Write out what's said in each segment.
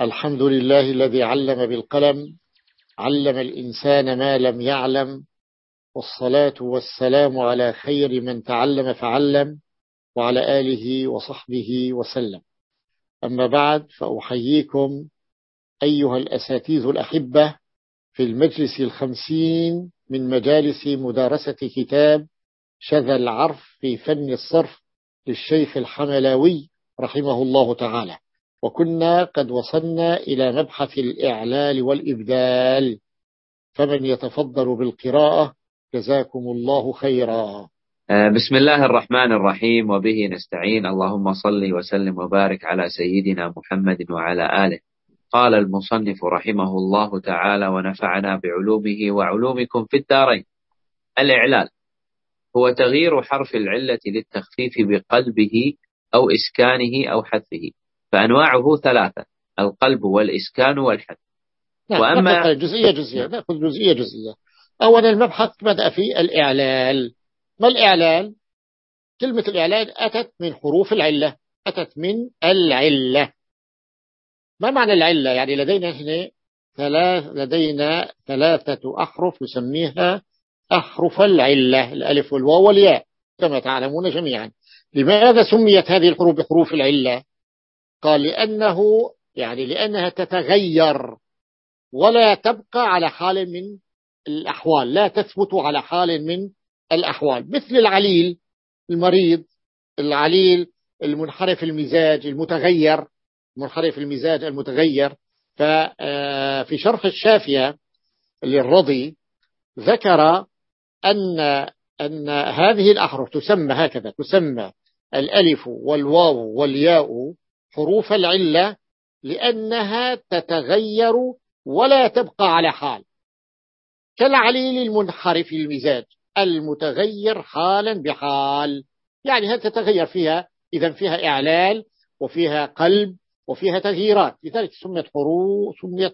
الحمد لله الذي علم بالقلم علم الإنسان ما لم يعلم والصلاة والسلام على خير من تعلم فعلم وعلى آله وصحبه وسلم. أما بعد فأحييكم أيها الأساتيذ الأحبة في المجلس الخمسين من مجالس مدارسة كتاب شذا العرف في فن الصرف للشيخ الحملاوي رحمه الله تعالى. وكنا قد وصلنا إلى مبحث الإعلال والإبدال. فمن يتفضل بالقراءة جزاكم الله خيرا. آه، بسم الله الرحمن الرحيم. وبه نستعين. اللهم صل وسلم وبارك على سيدنا محمد وعلى آله. قال المصنف رحمه الله تعالى ونفعنا بعلومه وعلومكم في الدارين الإعلال هو تغيير حرف العلة للتخفيف بقلبه أو إسكانه أو حذفه. فأنواعه ثلاثة القلب والإسكان والحد. نعم وأما جزئية جزئية نأخذ جزئية جزئية. أولا المبحث بدأ في الإعلال. ما الإعلال؟ كلمة الإعلال أتت من حروف العلة أتت من العلة. ما معنى العلة؟ يعني لدينا هنا ثلاث لدينا ثلاثة أحرف نسميها أحرف العلة الألف والواو والياء كما تعلمون جميعا. لماذا سميت هذه الحروف بحروف العلة؟ قال لأنه يعني لأنها تتغير ولا تبقى على حال من الأحوال لا تثبت على حال من الأحوال. مثل العليل المريض العليل المنحرف المزاج المتغير منحرف المزاج المتغير. ففي آه، شرح الشافية للرضي ذكر أن أن هذه الأحرف تسمى هكذا تسمى الألف والواو والياء حروف العلة لأنها تتغير ولا تبقى على حال. كالعليل المنحرف المزاج المتغير حالا بحال. يعني هل تتغير فيها؟ إذا فيها إعلال وفيها قلب وفيها تغييرات. لذلك سميت حروف, سميت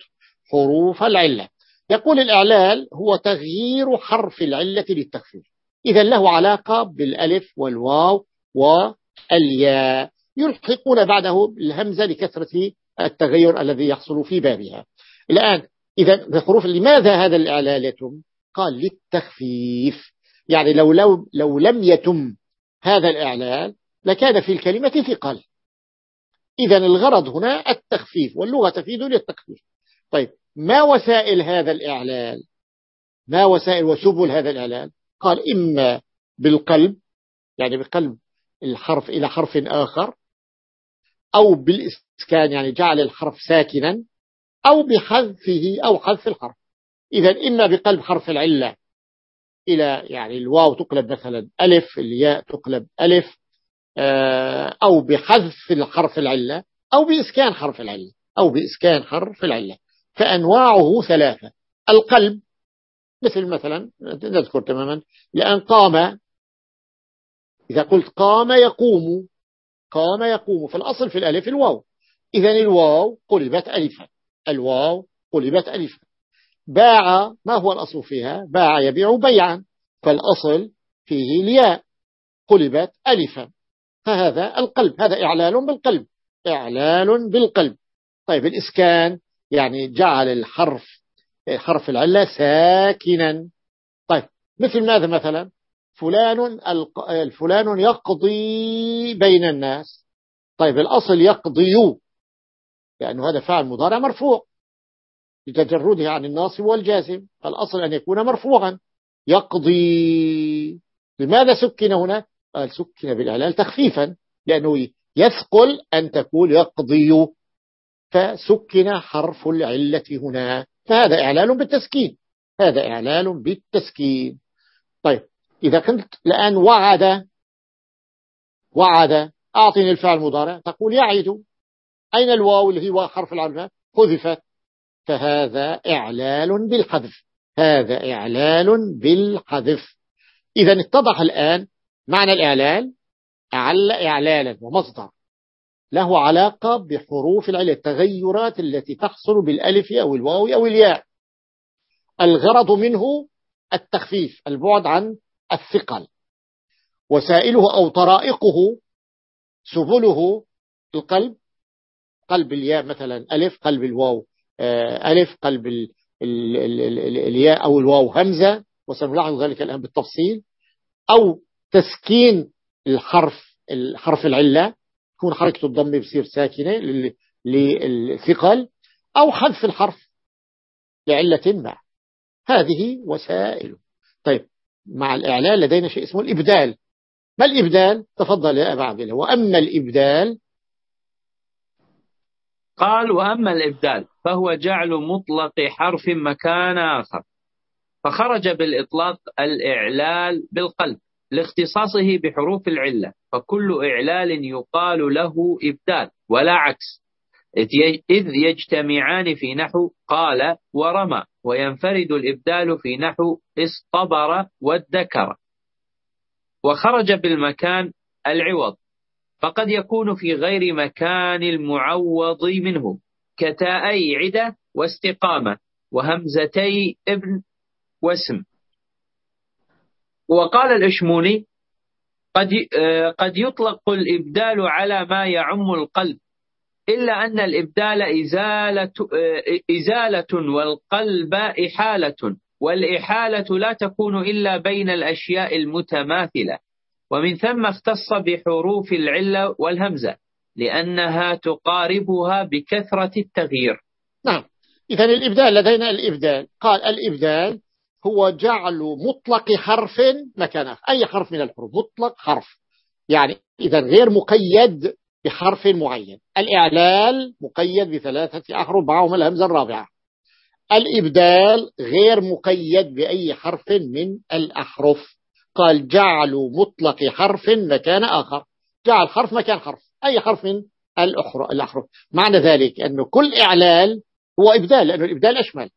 حروف العلة. يقول الإعلال هو تغيير حرف العلة للتخفيف. إذا له علاقة بالألف والواو والياء. يلحقون بعده الهمزة لكثرة التغير الذي يحصل في بابها. الآن إذا بحروف لماذا هذا الإعلال يتم؟ قال للتخفيف. يعني لو, لو, لو لم يتم هذا الإعلال لكان في الكلمة ثقل إذا الغرض هنا التخفيف واللغة تفيد للتخفيف. طيب ما وسائل هذا الإعلال؟ ما وسائل وسبل هذا الإعلال؟ قال إما بالقلب يعني بقلب الحرف إلى حرف آخر أو بالإسكان يعني جعل الحرف ساكنا أو بحذفه أو حذف الحرف. إذا إما بقلب حرف العلة إلى يعني الواو تقلب مثلا ألف الياء تقلب ألف آه، أو بحذف الحرف العلة أو بإسكان حرف العلة أو بإسكان حرف العلة. فأنواعه ثلاثة. القلب مثل مثلا نذكر تماما لأن قام إذا قلت قام يقوم. قام يقوم فالأصل في الألف الواو. إذا الواو قلبت ألفا. الواو قلبت ألفا. باع ما هو الأصل فيها؟ باع يبيع بيعا. فالأصل فيه الياء. قلبت ألفا. فهذا القلب. هذا إعلال بالقلب. إعلال بالقلب. طيب الإسكان يعني جعل الحرف حرف العلة ساكنا. طيب مثل ماذا مثلا؟ فلان فلان يقضي بين الناس. طيب الأصل يقضي. لأنه هذا فعل مضارع مرفوع. لتجرده عن الناصب والجازم. الأصل أن يكون مرفوعا. يقضي. لماذا سكن هنا؟ قال سكن بالإعلال تخفيفا. لأنه يثقل أن تقول يقضي. فسكن حرف العلة هنا. فهذا إعلال بالتسكين. هذا إعلال بالتسكين. طيب إذا كنت الآن وعد وعد أعطني الفعل المضارع تقول يعد. أين الواو اللي هو حرف العلمة حذفت فهذا إعلال بالحذف. هذا إعلال بالحذف. إذا اتضح الآن معنى الإعلال. أعل إعلالا ومصدر. له علاقة بحروف العلة التغيرات التي تحصل بالألف أو الواو أو الياء. الغرض منه التخفيف البعد عن الثقل. وسائله أو طرائقه سبله القلب قلب الياء مثلا ألف قلب الواو آه، ألف قلب الياء أو الواو همزة وسنلاحظ ذلك الآن بالتفصيل. أو تسكين الحرف الحرف العلة تكون حركة الضم بصير ساكنة للثقل أو حذف الحرف لعلة ما. هذه وسائل. طيب مع الإعلان لدينا شيء اسمه الإبدال. ما الإبدال؟ تفضل يا أبا عبد الله. وأما الإبدال؟ قال وأما الإبدال فهو جعل مطلق حرف مكان آخر. فخرج بالإطلاق الإعلال بالقلب لاختصاصه بحروف العلة. فكل إعلال يقال له إبدال ولا عكس. إذ يجتمعان في نحو قال ورمى. وينفرد الإبدال في نحو اصطبر وادكر. وخرج بالمكان العوض فقد يكون في غير مكان المعوض منه كتاءي عدة واستقامة وهمزتي ابن واسم. وقال الإشموني قد آه، قد يطلق الإبدال على ما يعم القلب إلا أن الإبدال إزالة, إزالة والقلب إحالة والإحالة لا تكون إلا بين الأشياء المتماثلة. ومن ثم اختص بحروف العلة والهمزة لأنها تقاربها بكثرة التغيير. نعم. إذا الإبدال لدينا الإبدال. قال الإبدال هو جعل مطلق حرف مكان أي حرف من الحروف؟ مطلق حرف. يعني إذا غير مقيد بحرف معين. الإعلال مقيد بثلاثة أحرف معهم الهمزة الرابعة. الإبدال غير مقيد بأي حرف من الأحرف. قال جعلوا مطلق حرف مكان آخر. جعل حرف مكان حرف. أي حرف من الأحرف. معنى ذلك أنه كل إعلال هو إبدال لأنه الإبدال أشمل.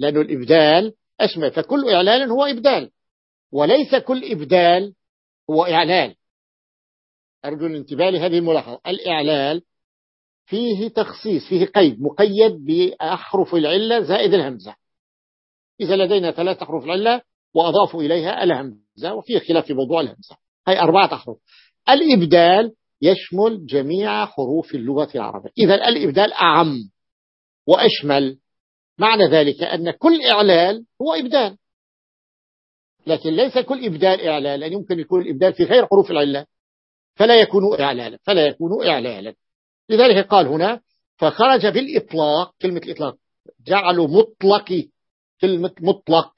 لأنه الإبدال أشمل. فكل إعلال هو إبدال. وليس كل إبدال هو إعلال. أرجو الانتباه لهذه الملاحظة. الإعلال فيه تخصيص فيه قيد مقيد بأحرف العلة زائد الهمزة. إذا لدينا ثلاث أحرف العلة وأضافوا إليها الهمزة وفي خلاف في موضوع الهمزة. هي أربعة أحرف. الإبدال يشمل جميع حروف اللغة العربية. إذا الإبدال أعم وأشمل معنى ذلك أن كل إعلال هو إبدال. لكن ليس كل إبدال إعلال لأن يمكن يكون الإبدال في غير حروف العلة. فلا يكون إعلالا فلا يكون إعلالا لذلك قال هنا فخرج بالإطلاق كلمة الإطلاق جعلوا مطلق كلمة مطلق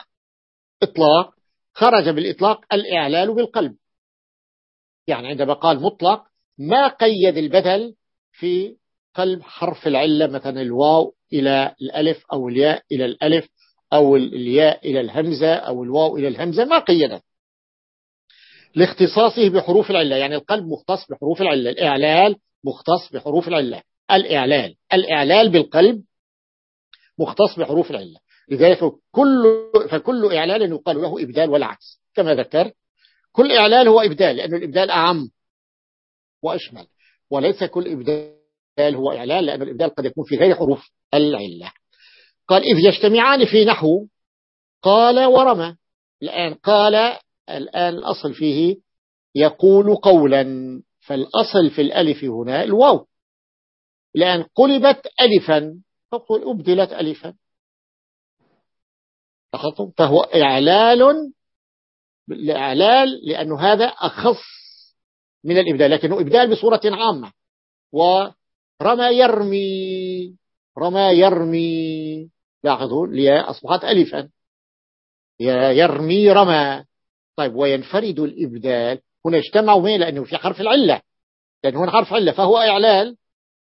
إطلاق خرج بالإطلاق الإعلال بالقلب. يعني عندما قال مطلق ما قيد البدل في قلب حرف العلة مثلا الواو إلى الألف أو الياء إلى الألف أو الياء إلى الهمزة أو الواو إلى الهمزة ما قيدت لاختصاصه بحروف العلة يعني القلب مختص بحروف العلة الإعلال مختص بحروف العلة الإعلال الإعلال بالقلب مختص بحروف العلة. لذلك كل فكل إعلال يقال له إبدال والعكس كما ذكرت كل إعلال هو إبدال لأن الإبدال أعم وأشمل وليس كل إبدال هو إعلال لأن الإبدال قد يكون في غير حروف العلة. قال إذ يجتمعان في نحو قال ورمى الآن قال الآن الأصل فيه يقول قولا فالأصل في الألف هنا الواو. الآن قلبت ألفا فقل أبدلت ألفا. فهو إعلال الإعلال لأنه هذا أخص من الإبدال لكنه إبدال بصورة عامة. ورمى يرمي رمى يرمي. لاحظوا الياء أصبحت ألفا. يرمي رمى. طيب وينفرد الإبدال. هنا اجتمعوا مين لأنه في حرف العلة. لأنه هنا حرف علة فهو إعلال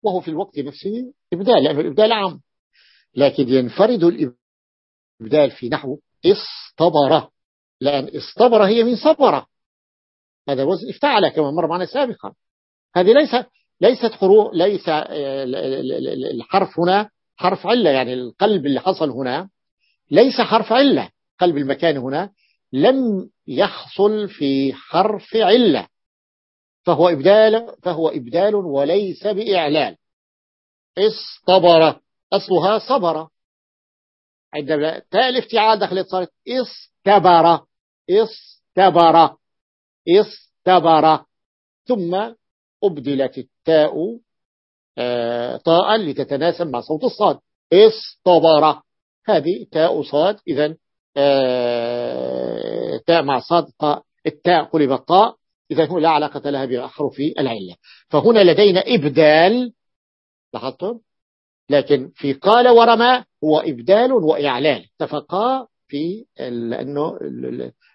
وهو في الوقت نفسه إبدال لأنه الإبدال عام. لكن ينفرد الإبدال في نحو اصطبر. لأن اصطبر هي من صبر. هذا وزن افتعل كما مر معنا سابقا. هذه ليس ليست حروف ليس آه، الحرف هنا حرف علة يعني القلب اللي حصل هنا ليس حرف علة. قلب المكان هنا لم يحصل في حرف علة. فهو إبدال فهو إبدال وليس بإعلان. اصطبر. أصلها صبر. عندما تاء الافتعال دخلت صارت استبر استبر استبر ثم أبدلت التاء آه، طاء لتتناسب مع صوت الصاد. اصطبر. هذه تاء صاد. إذا تاء مع صاد طاء التاء قلبت طاء إذا هو لا علاقة لها بأحرف العلة. فهنا لدينا إبدال لاحظتم؟ لكن في قال ورمى هو إبدال وإعلان. اتفقا في أنه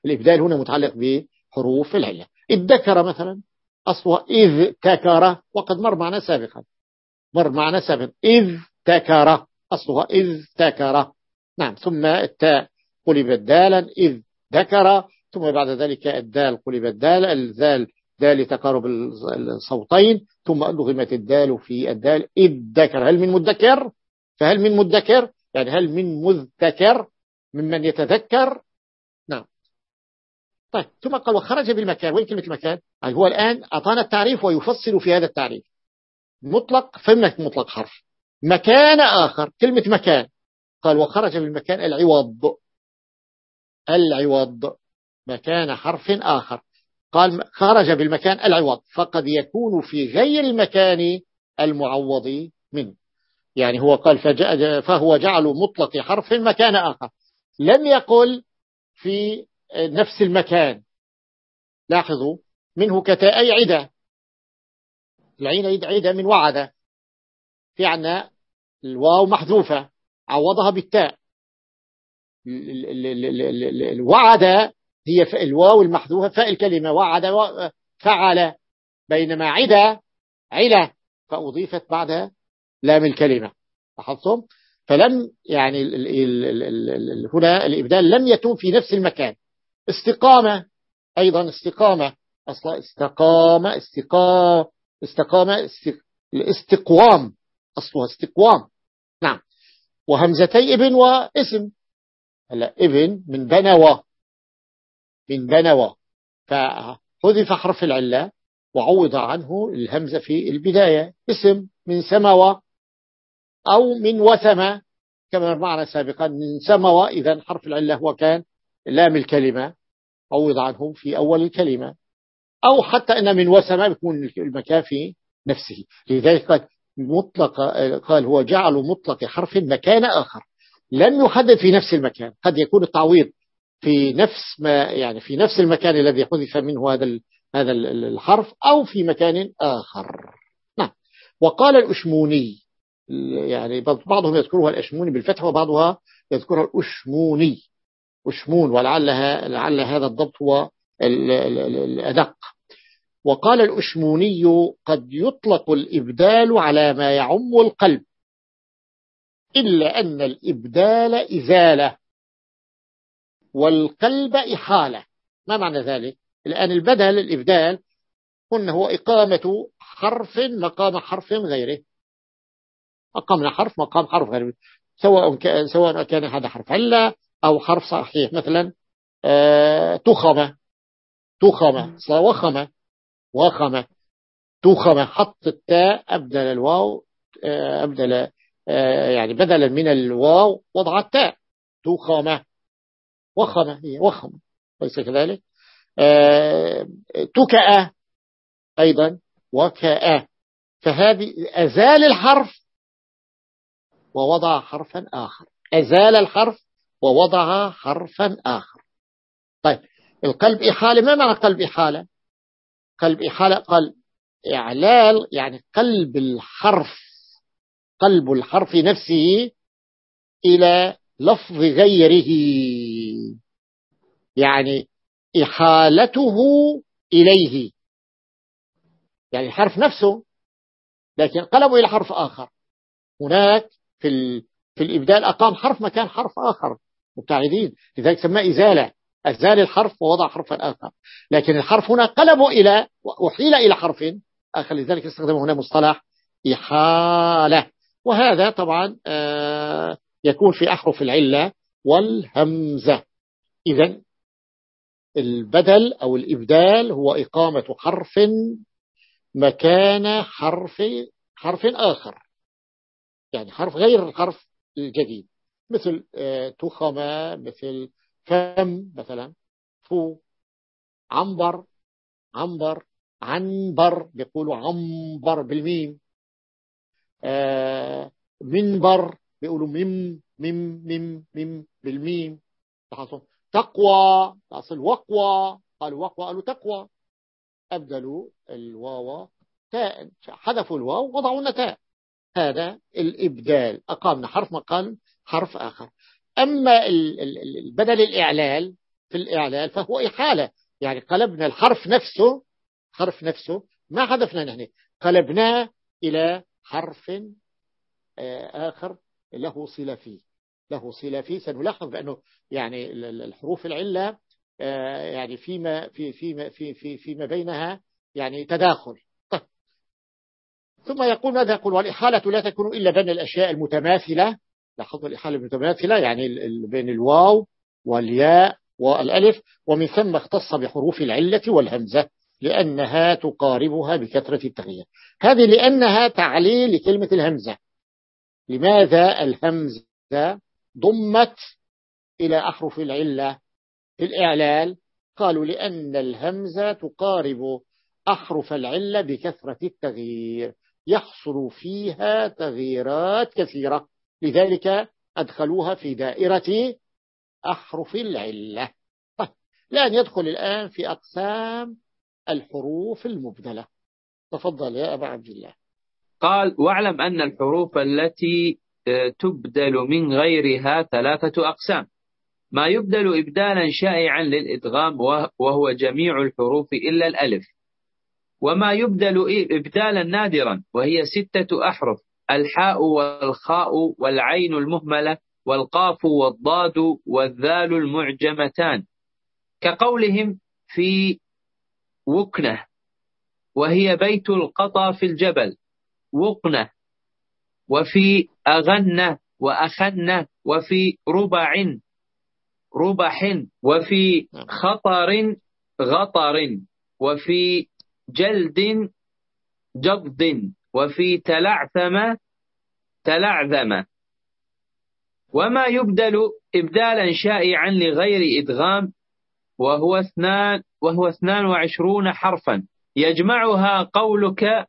الإبدال هنا متعلق بحروف العلة. الذكر مثلا أصلها إذ تكر وقد مر معنا سابقا. مر معنا سابقا. إذ تكر أصلها إذ تكر. نعم ثم التاء قلبت دالا إذ ذكر ثم بعد ذلك الدال قلبت دال الذال دال تقارب الصوتين ثم أدغمت الدال في الدال إذ ذكر. هل من مدكر؟ فهل من مدكر؟ يعني هل من مذكر ممن يتذكر؟ نعم. طيب ثم قال وخرج بالمكان. وين كلمة المكان؟ يعني هو الآن أعطانا التعريف ويفصل في هذا التعريف. مطلق فهمنا مطلق حرف. مكان آخر كلمة مكان. قال وخرج بالمكان العوض. العوض مكان حرف آخر. قال خرج بالمكان العوض فقد يكون في غير المكان المعوض منه. يعني هو قال فهو جعل مطلق حرف مكان آخر. لم يقل في نفس المكان. لاحظوا منه كتاء عدة. العين عدة من وعد في عنا الواو محذوفة عوضها بالتاء. الوعد هي الواو المحذوفة فاء الكلمة وعد فعل بينما عدا علا فأضيفت بعد لام الكلمة لاحظتم فلم يعني هنا الإبدال لم يتم في نفس المكان استقامة أيضا استقامة أصلا استقامة استقامة استقامة الاستقوام أصلها استقوام نعم وهمزتي ابن واسم هلا ابن من بنوى من بنوى. فحذف حرف العلة وعوض عنه الهمزة في البداية. اسم من سموى أو من وثم. كما معنا سابقا من سموى إذا حرف العلة هو كان لام الكلمة. عوض عنه في أول الكلمة. أو حتى أن من وسم يكون المكان في نفسه. لذلك مطلق قال هو جعل مطلق حرف مكان آخر. لم يحدد في نفس المكان. قد يكون التعويض في نفس ما يعني في نفس المكان الذي حذف منه هذا هذا الحرف أو في مكان آخر. نعم. وقال الأشموني يعني بعضهم يذكرها الأشموني بالفتح وبعضها يذكرها الأشموني. أشمون ولعلها لعل هذا الضبط هو الأدق. وقال الأشموني قد يطلق الإبدال على ما يعم القلب. إلا أن الإبدال إزالة والقلب إحالة. ما معنى ذلك؟ الآن البدل الإبدال قلنا هو إقامة حرف مقام حرف غيره. أقمنا حرف مقام حرف غيره. سواء كان سواء كان هذا حرف علة أو حرف صحيح. مثلا آه، تخمة تخمة وخمة وخمة تخمة حط التاء أبدل الواو آه، أبدل يعني بدلا من الواو وضع التاء. تخمة وخمة هي وخمة ليس كذلك. تكأ أيضا. وكأ. فهذه أزال الحرف ووضع حرفا آخر. أزال الحرف ووضع حرفا آخر. طيب القلب إحالة. ما معنى قلب إحالة؟ قلب إحالة قال إعلال يعني قلب الحرف قلب الحرف نفسه إلى لفظ غيره. يعني إحالته إليه. يعني الحرف نفسه لكن قلبه إلى حرف آخر. هناك في في الإبدال أقام حرف مكان حرف آخر. مبتعدين. لذلك سماه إزالة. أزال الحرف ووضع حرفا آخر لكن الحرف هنا قلبه إلى وحيل إلى حرف آخر. لذلك استخدم هنا مصطلح إحالة. وهذا طبعا آه، يكون في أحرف العلة والهمزة. إذا البدل أو الإبدال هو إقامة حرف مكان حرف حرف آخر. يعني حرف غير الحرف الجديد. مثل آه، تخمة مثل فم مثلا. فو عنبر عنبر عنبر بيقولوا عنبر بالميم. منبر بيقولوا مم مم مم مم بالميم. تقوى. أصل وقوى. قالوا وقوى. قالوا تقوى. أبدلوا الواو تاء. حذفوا الواو وضعوا تاء. هذا الإبدال. أقامنا حرف مقام حرف آخر. أما البدل الإعلال في الإعلال فهو إحالة. يعني قلبنا الحرف نفسه حرف نفسه ما حذفنا نحن. قلبناه إلى حرف آه، آخر له صلة فيه له صلة. فيه سنلاحظ بأنه يعني الحروف العلة آه، يعني فيما في فيما في في فيما بينها يعني تداخل. طيب. ثم يقول ماذا يقول؟ والإحالة لا تكون إلا بين الأشياء المتماثلة. لاحظوا الإحالة المتماثلة يعني بين الواو والياء والألف. ومن ثم اختص بحروف العلة والهمزة. لأنها تقاربها بكثرة التغيير. هذه لأنها تعليل لكلمة الهمزة. لماذا الهمزة ضمت إلى أحرف العلة في الإعلال؟ قالوا لأن الهمزة تقارب أحرف العلة بكثرة التغيير. يحصل فيها تغييرات كثيرة. لذلك أدخلوها في دائرة أحرف العلة. طيب يدخل الآن في أقسام الحروف المبدلة. تفضل يا أبا عبد الله. قال واعلم أن الحروف التي آه، تبدل من غيرها ثلاثة أقسام. ما يبدل إبدالا شائعا للإدغام وهو جميع الحروف إلا الألف. وما يبدل إبدالا نادرا وهي ستة أحرف الحاء والخاء والعين المهملة والقاف والضاد والذال المعجمتان. كقولهم في وكنة وهي بيت القطى في الجبل وقنة وفي أغنة وأخنة وفي ربع ربح وفي خطر غطر وفي جلد جض وفي تلعثم تلعثم وما يبدل إبدالا شائعا لغير إدغام وهو اثنان وهو اثنان وعشرون حرفا. يجمعها قولك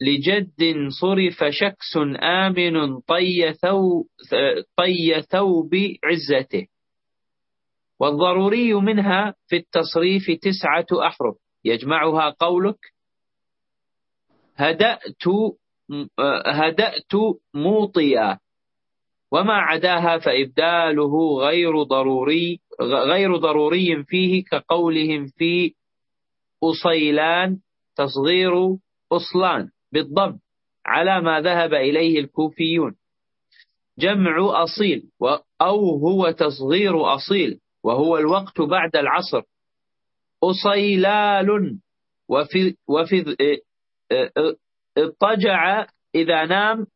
لجد صرف شكس آمن طي, ثو طي ثوب عزته. والضروري منها في التصريف تسعة أحرف. يجمعها قولك هدأت هدأت موطيا وما عداها فإبداله غير ضروري. غير ضروري فيه كقولهم في أصيلان تصغير أصلان بالضبط على ما ذهب إليه الكوفيون. جمع أصيل أو هو تصغير أصيل وهو الوقت بعد العصر. أصيلال وفي, وفي اضطجع إذا نام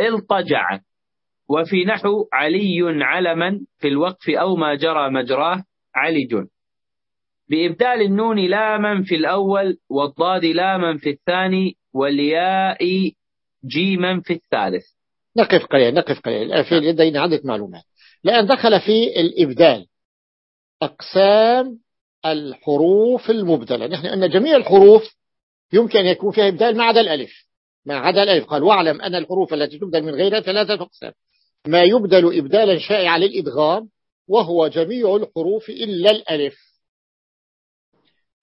إلطجع. وفي نحو علي علما في الوقف أو ما جرى مجراه علج. بإبدال النون لاما في الأول والضاد لاما في الثاني والياء جيما في الثالث. نقف قليلا نقف قليلا في لدينا عدة معلومات. لأن دخل في الإبدال. أقسام الحروف المبدلة. نحن أن جميع الحروف يمكن أن يكون فيها إبدال ما عدا الألف. ما عدا الألف. قال واعلم أن الحروف التي تبدل من غيرها ثلاثة أقسام. ما يبدل إبدالا شائعا للإدغام وهو جميع الحروف إلا الألف.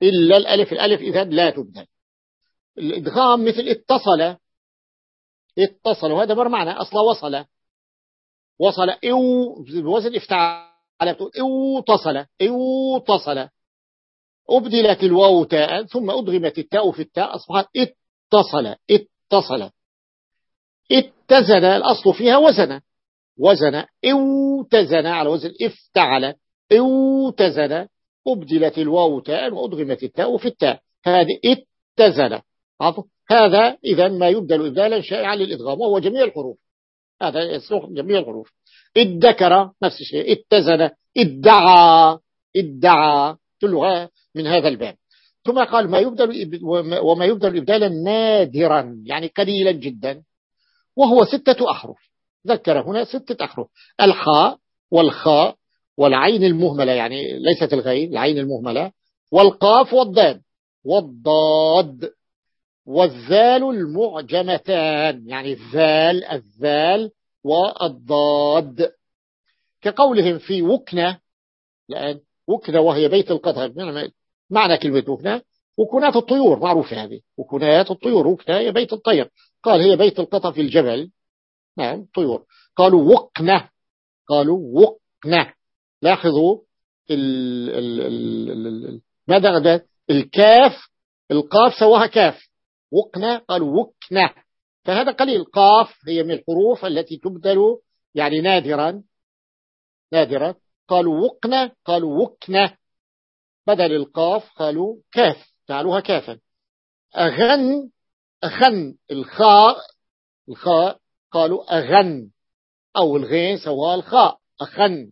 إلا الألف الألف إذا لا تبدل. الإدغام مثل اتصل. اتصل وهذا مر معنى أصلا وصل. وصل إو بوزن افتعل بتقول إو تصل إو تصل أبدلت الواو تاء ثم أدغمت التاء في التاء أصبحت اتصل اتصل. اتزن الأصل فيها وزن. وزن اوتزن على وزن افتعل اوتزن أبدلت الواو تاء وأدغمت التاء في التاء. هذه اتزن. هذا إذا ما يبدل إبدالا شائعا للإدغام وهو جميع الحروف. هذا يصلح جميع الحروف. ادكر نفس الشيء. اتزن ادعى ادعى. كلها من هذا الباب. ثم قال ما يبدل وما يبدل إبدالا نادرا يعني قليلا جدا وهو ستة أحرف. ذكر هنا ستة أحرف. الحاء والخاء والعين المهملة يعني ليست الغين العين المهملة. والقاف والضاد. والضاد. والذال المعجمتان يعني الذال الذال والضاد. كقولهم في وكنة لأن وكنة وهي بيت القطر معنى كلمة وكنة. وكنات الطيور معروفة هذه. وكنات الطيور وكنة هي بيت الطير. قال هي بيت القطر في الجبل. نعم طيور. قالوا وقنة قالوا وقنة لاحظوا ال ال ال ال ماذا غدا؟ الكاف. القاف سواها كاف. وقنة قالوا وقنة فهذا قليل. قاف هي من الحروف التي تبدل يعني نادرا. نادرا. قالوا وقنة قالوا وقنة بدل القاف قالوا كاف. جعلوها كافا. أغن أخن الخاء. الخاء قالوا أغن أو الغين سواء الخاء أخن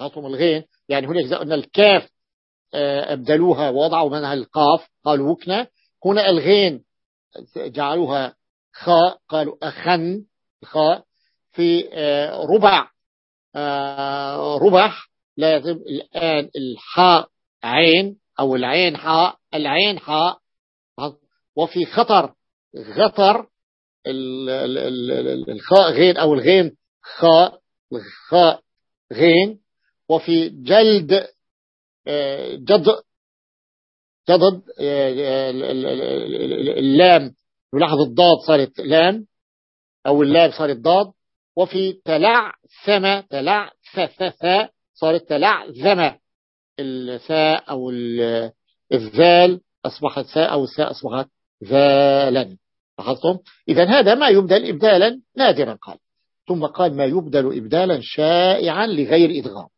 غطم الغين. يعني هناك إذا قلنا الكاف آه، أبدلوها ووضعوا منها القاف قالوا وكنة. هنا الغين جعلوها خاء قالوا أخن الخاء في آه، ربع آه، ربح لازم الآن الحاء عين أو العين حاء العين حاء. وفي خطر غطر الخاء غين أو الغين خاء الخاء غين. وفي جلد آه، جد جدد آه، اللام. نلاحظ الضاد صارت لام أو اللام صارت ضاد. وفي تلع ثم تلع ث صارت تلع ذم. الثاء أو الذال أصبحت ثاء أو الثاء أصبحت ذالا. لاحظتم إذا هذا ما يبدل إبدالا نادرا قال. ثم قال ما يبدل إبدالا شائعا لغير إدغام.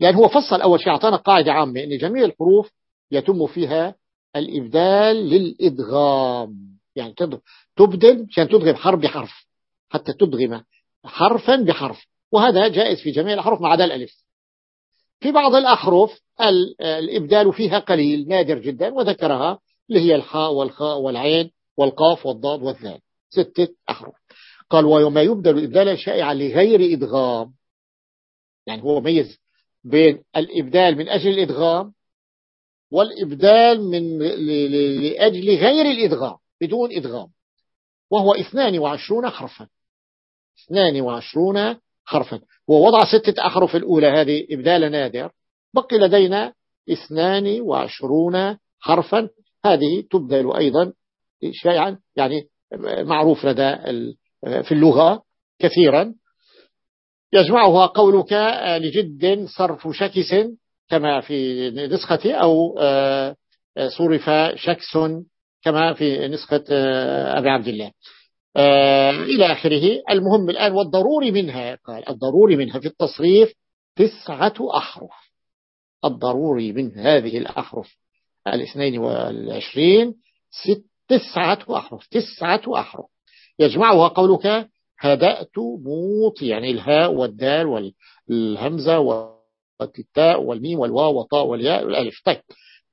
يعني هو فصل أول شيء أعطانا قاعدة عامة أن جميع الحروف يتم فيها الإبدال للإدغام. يعني تبدل عشان تدغم حرف بحرف. حتى تدغم حرفا بحرف. وهذا جائز في جميع الأحرف ما عدا الألف في بعض الأحرف الإبدال فيها قليل نادر جدا وذكرها اللي هي الحاء والخاء والعين. والقاف والضاد والذال ستة أحرف. قال وما يبدل إبدالا شائعا لغير إدغام. يعني هو ميز بين الإبدال من أجل الإدغام والإبدال من لأجل غير الإدغام بدون إدغام. وهو 22 حرفا. 22 حرفا. ووضع ستة أحرف الأولى هذه إبدال نادر. بقي لدينا 22 حرفا. هذه تبدل أيضا شيئا يعني معروف لدى في اللغة كثيرا. يجمعها قولك لجد صرف شكس كما في نسختي أو آه، صرف شكس كما في نسخة آه، أبي عبد الله. آه، إلى آخره. المهم الآن والضروري منها قال الضروري منها في التصريف تسعة أحرف. الضروري من هذه الأحرف الاثنين والعشرين ست تسعة أحرف تسعة أحرف. يجمعها قولك هدأت موت يعني الهاء والدال والهمزة والتاء والميم والواو والطاء والياء والألف. طيب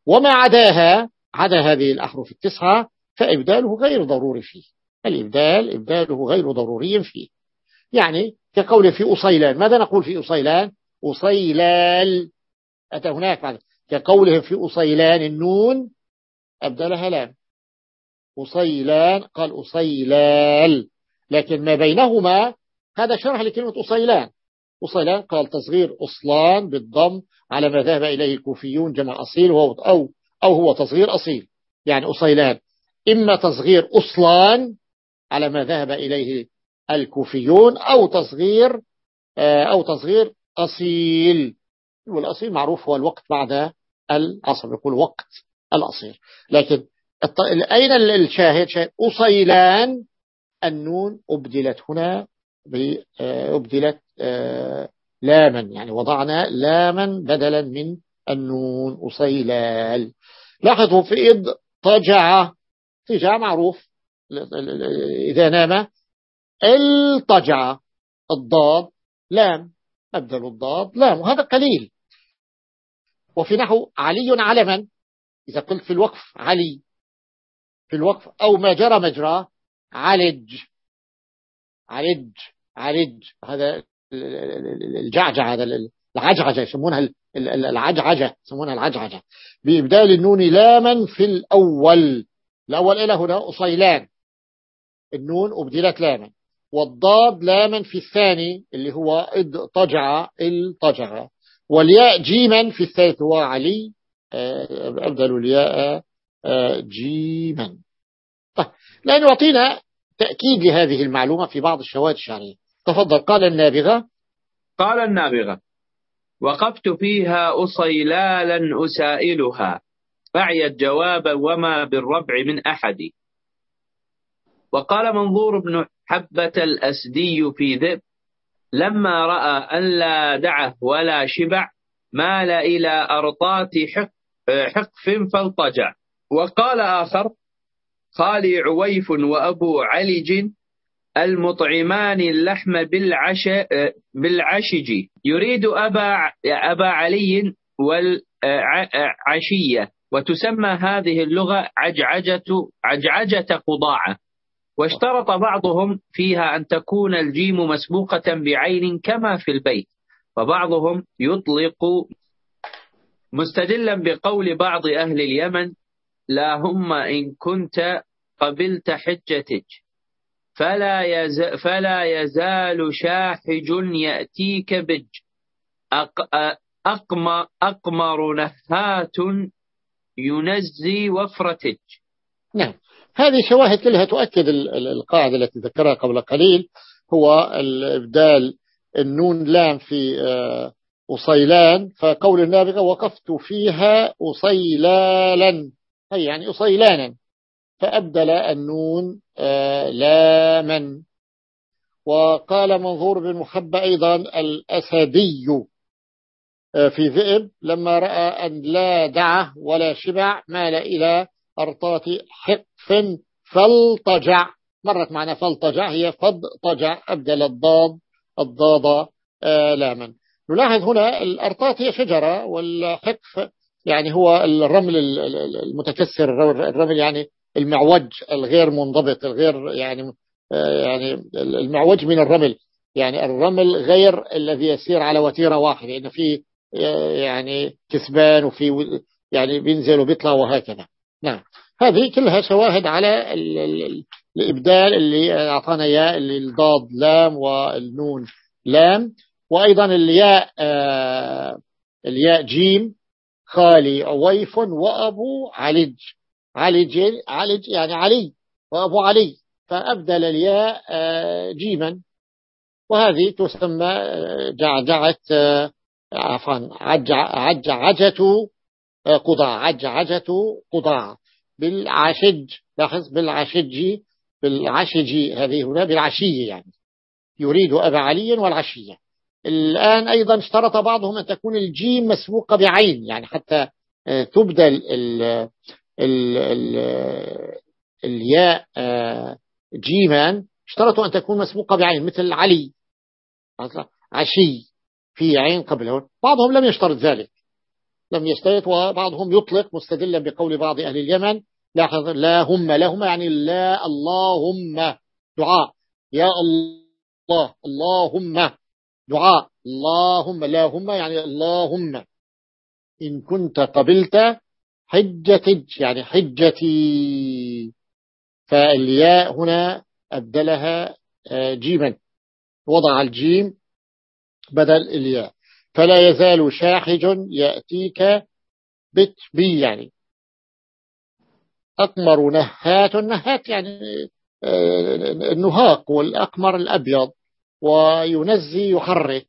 وما عداها؟ عدا هذه الأحرف التسعة فإبداله غير ضروري فيه. الإبدال إبداله غير ضروري فيه. يعني كقول في أصيلان ماذا نقول في أصيلان؟ أصيلال. أتى هناك بعد. كقولهم في أصيلان النون أبدلها لام. أصيلان قال أصيلال. لكن ما بينهما هذا شرح لكلمة أصيلان. أصيلان قال تصغير أصلان بالضم على ما ذهب إليه الكوفيون جمع أصيل وهو أو, أو هو تصغير أصيل. يعني أصيلان. إما تصغير أصلان على ما ذهب إليه الكوفيون أو تصغير آه، أو تصغير أصيل. والأصيل معروف هو الوقت بعد العصر يقول وقت الأصيل لكن أين الشاهد؟ شاهد أصيلان النون أبدلت هنا آه، أبدلت آه، لاما يعني وضعنا لاما بدلا من النون أصيلال. لاحظوا في إض طجع طجع معروف إذا نام الطجع الضاد لام أبدل الضاد لام وهذا قليل. وفي نحو علي علما إذا قلت في الوقف علي في الوقف أو ما جرى مجرى علج علج علج هذا الجعجع هذا العجعجة يسمونها العجعجة يسمونها العجعجة. بإبدال النون لاما في الأول. الأول إلى هنا أصيلان. النون أبدلت لاما. والضاد لاما في الثاني اللي هو اضطجع الطجع. والياء جيما في الثالث هو علي. آه، أبدل الياء. جيما طيب لأن يعطينا تأكيد لهذه المعلومة في بعض الشواهد الشعرية تفضل قال النابغة. قال النابغة وقفت فيها أصيلالا أسائلها فعيت جوابا وما بالربع من أحد. وقال منظور بن حبة الأسدي في ذئب لما رأى أن لا دعه ولا شبع مال إلى أرطات حقف فالطجع. وقال آخر خالي عويف وأبو علج المطعمان اللحم بالعش بالعشج. يريد أبا أبا علي والعشية. وتسمى هذه اللغة عجعجة عجعجة قضاعة. واشترط بعضهم فيها أن تكون الجيم مسبوقة بعين كما في البيت. وبعضهم يطلق مستدلا بقول بعض أهل اليمن لا هم إن كنت قبلت حجتك فلا, يز فلا يزال شاحج يأتيك بج أق أقمر, أقمر نهات ينزي وفرتك. نعم. هذه شواهد كلها تؤكد القاعدة التي ذكرها قبل قليل هو الإبدال النون لام في أصيلان فقول النابغة وقفت فيها أصيلالا. أي يعني أصيلانا. فأبدل النون آه، لاما. وقال منظور بن محبة أيضا الأسدي آه، في ذئب لما رأى أن لا دعه ولا شبع مال إلى أرطات حقف فالطجع. مرت معنا فالطجع هي فضطجع أبدل الضاد الضاد آه، لاما. نلاحظ هنا الأرطات هي شجرة والحقف يعني هو الرمل المتكسر الرمل يعني المعوج الغير منضبط الغير يعني آه، يعني المعوج من الرمل. يعني الرمل غير الذي يسير على وتيرة واحدة إن في آه، يعني كثبان وفي يعني بينزل وبيطلع وهكذا. نعم. هذه كلها شواهد على الإبدال اللي أعطانا إياه اللي الضاد لام والنون لام. وأيضا الياء آه الياء جيم. خالي عويف وأبو علج علج علج يعني علي وأبو علي. فأبدل الياء آه جيما. وهذه تسمى آه، جعجعة آه، عفوا عجعجة قضاع عجعجة قضاع بالعشج لاحظ بالعشج بالعشج هذه هنا بالعشي يعني. يريد أبا علي والعشية. الآن أيضا اشترط بعضهم أن تكون الجيم مسبوقة بعين يعني حتى آه، تبدل ال ال ال الياء آه، جيما اشترطوا أن تكون مسبوقة بعين مثل علي عشي في عين قبله. بعضهم لم يشترط ذلك. لم يشترط وبعضهم يطلق مستدلا بقول بعض أهل اليمن لاحظ لا هم لهم يعني لا اللهم دعاء يا الله اللهم. دعاء. اللهم لا هم يعني اللهم إن كنت قبلت حجتج يعني حجتي. فالياء هنا أبدلها آه، جيما. وضع الجيم بدل الياء. فلا يزال شاحج يأتيك بت بي يعني. أقمر نهات النهات يعني آه، النهاق والأقمر الأبيض. وينزي يحرك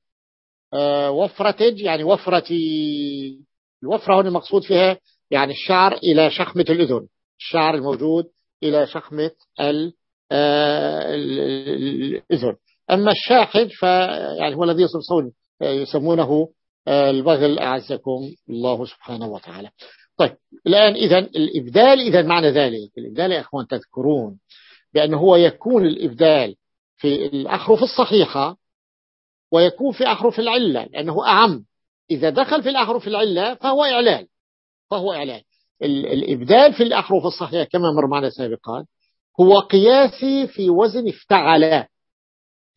آه، وفرتج يعني وفرتي الوفرة هنا المقصود فيها يعني الشعر إلى شخمة الأذن. الشعر الموجود إلى شخمة آه، الأذن. أما الشاحج فيعني هو الذي يسمونه البغل أعزكم الله سبحانه وتعالى. طيب الآن إذا الإبدال إذا معنى ذلك. الإبدال يا أخوان تذكرون بأنه هو يكون الإبدال في الأحرف الصحيحة ويكون في أحرف العلة لأنه أعم. إذا دخل في الأحرف العلة فهو إعلال فهو إعلال الإبدال في الأحرف الصحيحة كما مر معنا سابقا هو قياسي في وزن افتعل.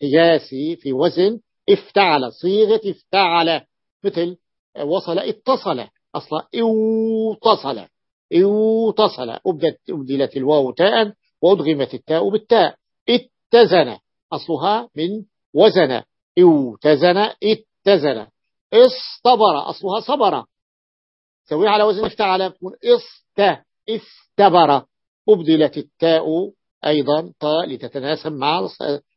قياسي في وزن افتعل. صيغة افتعل مثل وصل اتصل. أصلا اوتصل اتصل. أبدلت الواو تاء وأدغمت التاء بالتاء. اتزن. أصلها من وزن. اوتزن اتزن. اصطبر أصلها صبر. سوي على وزن افتعل تكون است استبر أبدلت التاء أيضا طاء لتتناسب مع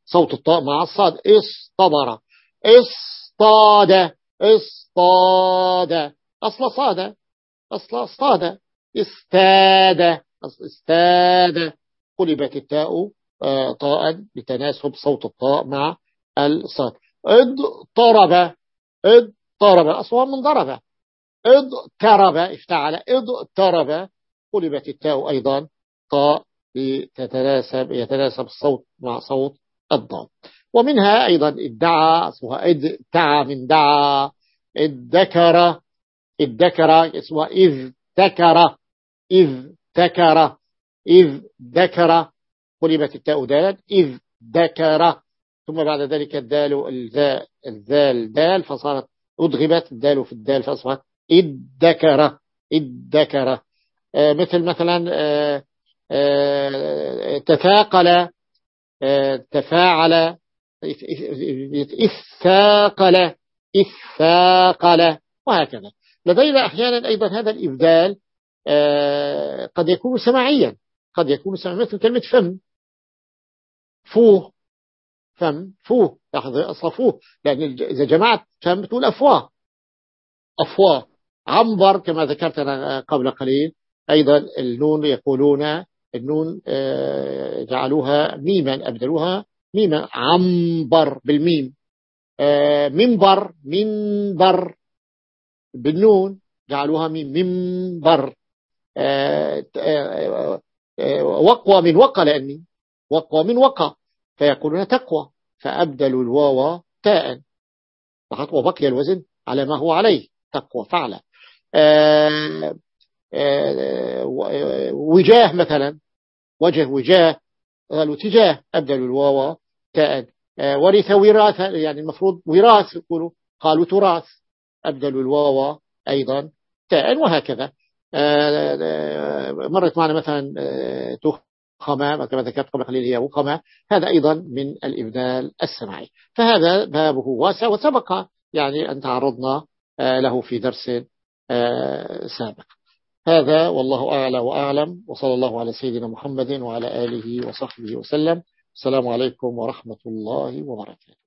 صوت الطاء مع الصاد. اصطبر. اصطاد. اصطاد. أصل صاد. أصل صاد. استاد. استاد. قلبت التاء طاء لتناسب صوت الطاء مع الصاد. اضطرب اضطرب أصلا من ضرب اضطرب افتعل. اضطرب قلبت التاء أيضا. طاء لتتناسب يتناسب الصوت مع صوت الضاد. ومنها أيضا ادعى اسمها ادعى من دعا. ادكر ادكر اسمها إذ ذكر. إذ ذكر إذ ذكر. قلبت التاء دالا إذ ذكر ثم بعد ذلك الدال الذال, دال فصارت أدغمت الدال في الدال فأصبحت ادكر ادكر آه مثل مثلا آه آه تثاقل تفاعل إثاقل إثاقل وهكذا. لدينا أحيانا أيضا هذا الإبدال قد يكون سماعيا قد يكون سماعيا مثل كلمة فم. فوه. فم فوه. لاحظ أصلا فوه. لأن إذا جمعت فم تقول أفواه أفواه عنبر كما ذكرت أنا قبل قليل. أيضا النون يقولون النون آه، جعلوها ميما أبدلوها ميما. عنبر بالميم. آه، منبر منبر بالنون جعلوها ميم. منبر. وقوى من وقى لأني. وقوى من وقى فيقولون تقوى فأبدلوا الواو تاء. فقط وبقي الوزن على ما هو عليه تقوى فعلا آه، آه، وجاه مثلا وجه وجاه قالوا تجاه أبدلوا الواو تاء. آه، ورث وراث يعني المفروض وراث يقولوا قالوا تراث. أبدلوا الواو أيضا تاء وهكذا. مرت معنا مثلا تخمة كما ذكرت قبل قليل هي وخمة هذا أيضا من الإبدال السمعي فهذا بابه واسع وسبق يعني أن تعرضنا له في درس سابق. هذا والله أعلى وأعلم وصلى الله على سيدنا محمد وعلى آله وصحبه وسلم. السلام عليكم ورحمة الله وبركاته.